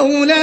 أولئك